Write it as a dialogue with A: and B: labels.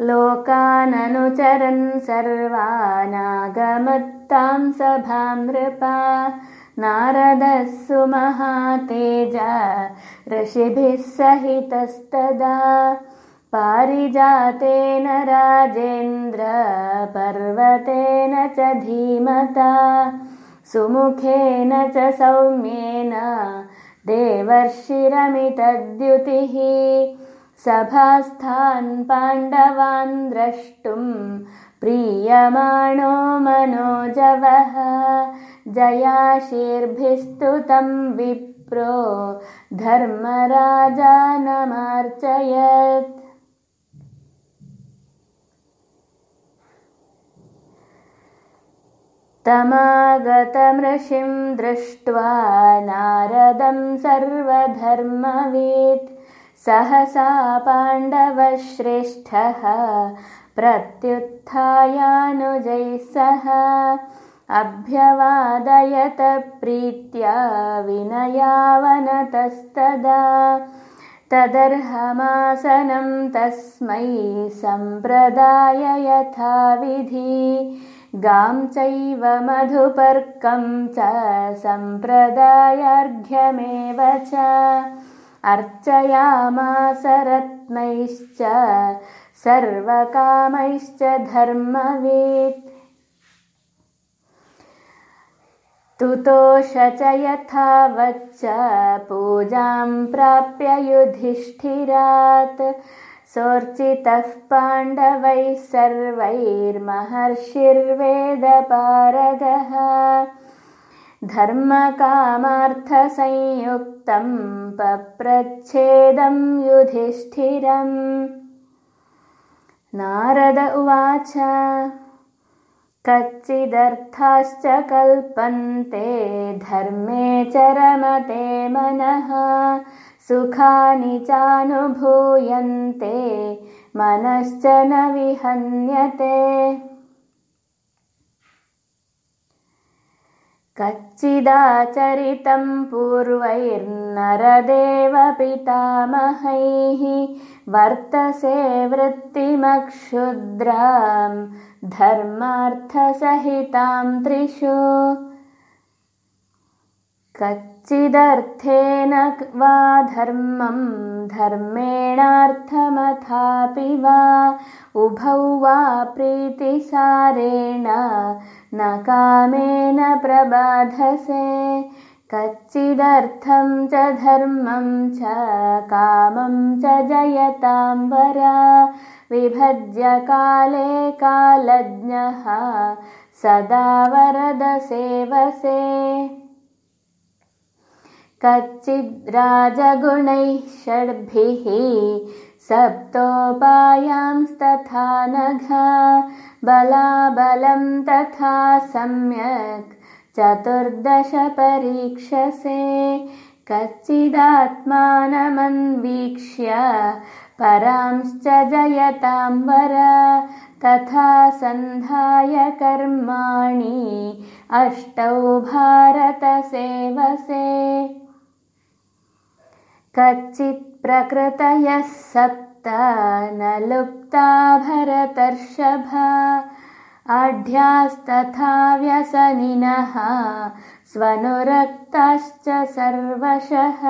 A: लोकाननुचरन् सर्वानागमत्तां सभां नृपा। नारदः सुमहातेज ऋषिभिः सहितस्तदा। पारिजातेन राजेन्द्र पर्वतेन च धीमता। सुमुखेन च सौम्येन देवर्षिरमितद्युतिः सभास्थान् पाण्डवान् द्रष्टुम् प्रीयमाणो मनोजवः। जयाशीर्भिस्तुतं विप्रो धर्मराजानमार्चयत् तमागतमृषिं दृष्ट्वा नारदं सर्वधर्मवेत् सहसा पाण्डवश्रेष्ठः प्रत्युत्थायानुजैः सह अभ्यवादयत प्रीत्या विनयावनतस्तदा तदर्हमासनं तस्मै सम्प्रदाय यथाविधि गां चैव मधुपर्कं च सम्प्रदायार्घ्यमेव च अर्चयामास रत्नैश्च सर्वकामैश्च धर्मवेत्। तुतोष च यथावच्च पूजां प्राप्य युधिष्ठिरात्। सोर्चितः पाण्डवैः सर्वैर्महर्षिर्वेदपारगः धर्मकामार्थसंयुक्तं पप्रच्छेदं युधिष्ठिरम्। नारद उवाच कच्चिदर्थाश्च कल्पन्ते धर्मे च रमते मनः सुखानि चानुभूयन्ते मनश्च न विहन्यते कच्चिदाचरितं पूर्वैर्नरदेव पितामहैः वर्तसे वृत्तिमक्षुद्रां धर्मार्थसहितां त्रिषु कच्चिदर्थेन वा धर्मं धर्मेणार्थमथापि वा। उभौ वा प्रीतिसारेण न कामेन प्रबाधसे। कच्चिदर्थं च धर्मं च कामं च जयतां वरा विभज्य काले कालज्ञः सदा वरदसेवसे कच्चिद्राजगुणैः षड्भिः सप्तोपायांस्तथा नघा बलाबलं तथा सम्यक् चतुर्दश परीक्षसे कच्चिदात्मानमन्वीक्ष्य परांश्च जयतां वर तथा सन्धाय कर्माणि अष्टौ भारतसेवसे कच्चित् प्रकृतयः सप्त न लुप्ता भरतर्षभा। आढ्यास्तथा व्यसनिनः स्वनुरक्ताश्च सर्वशः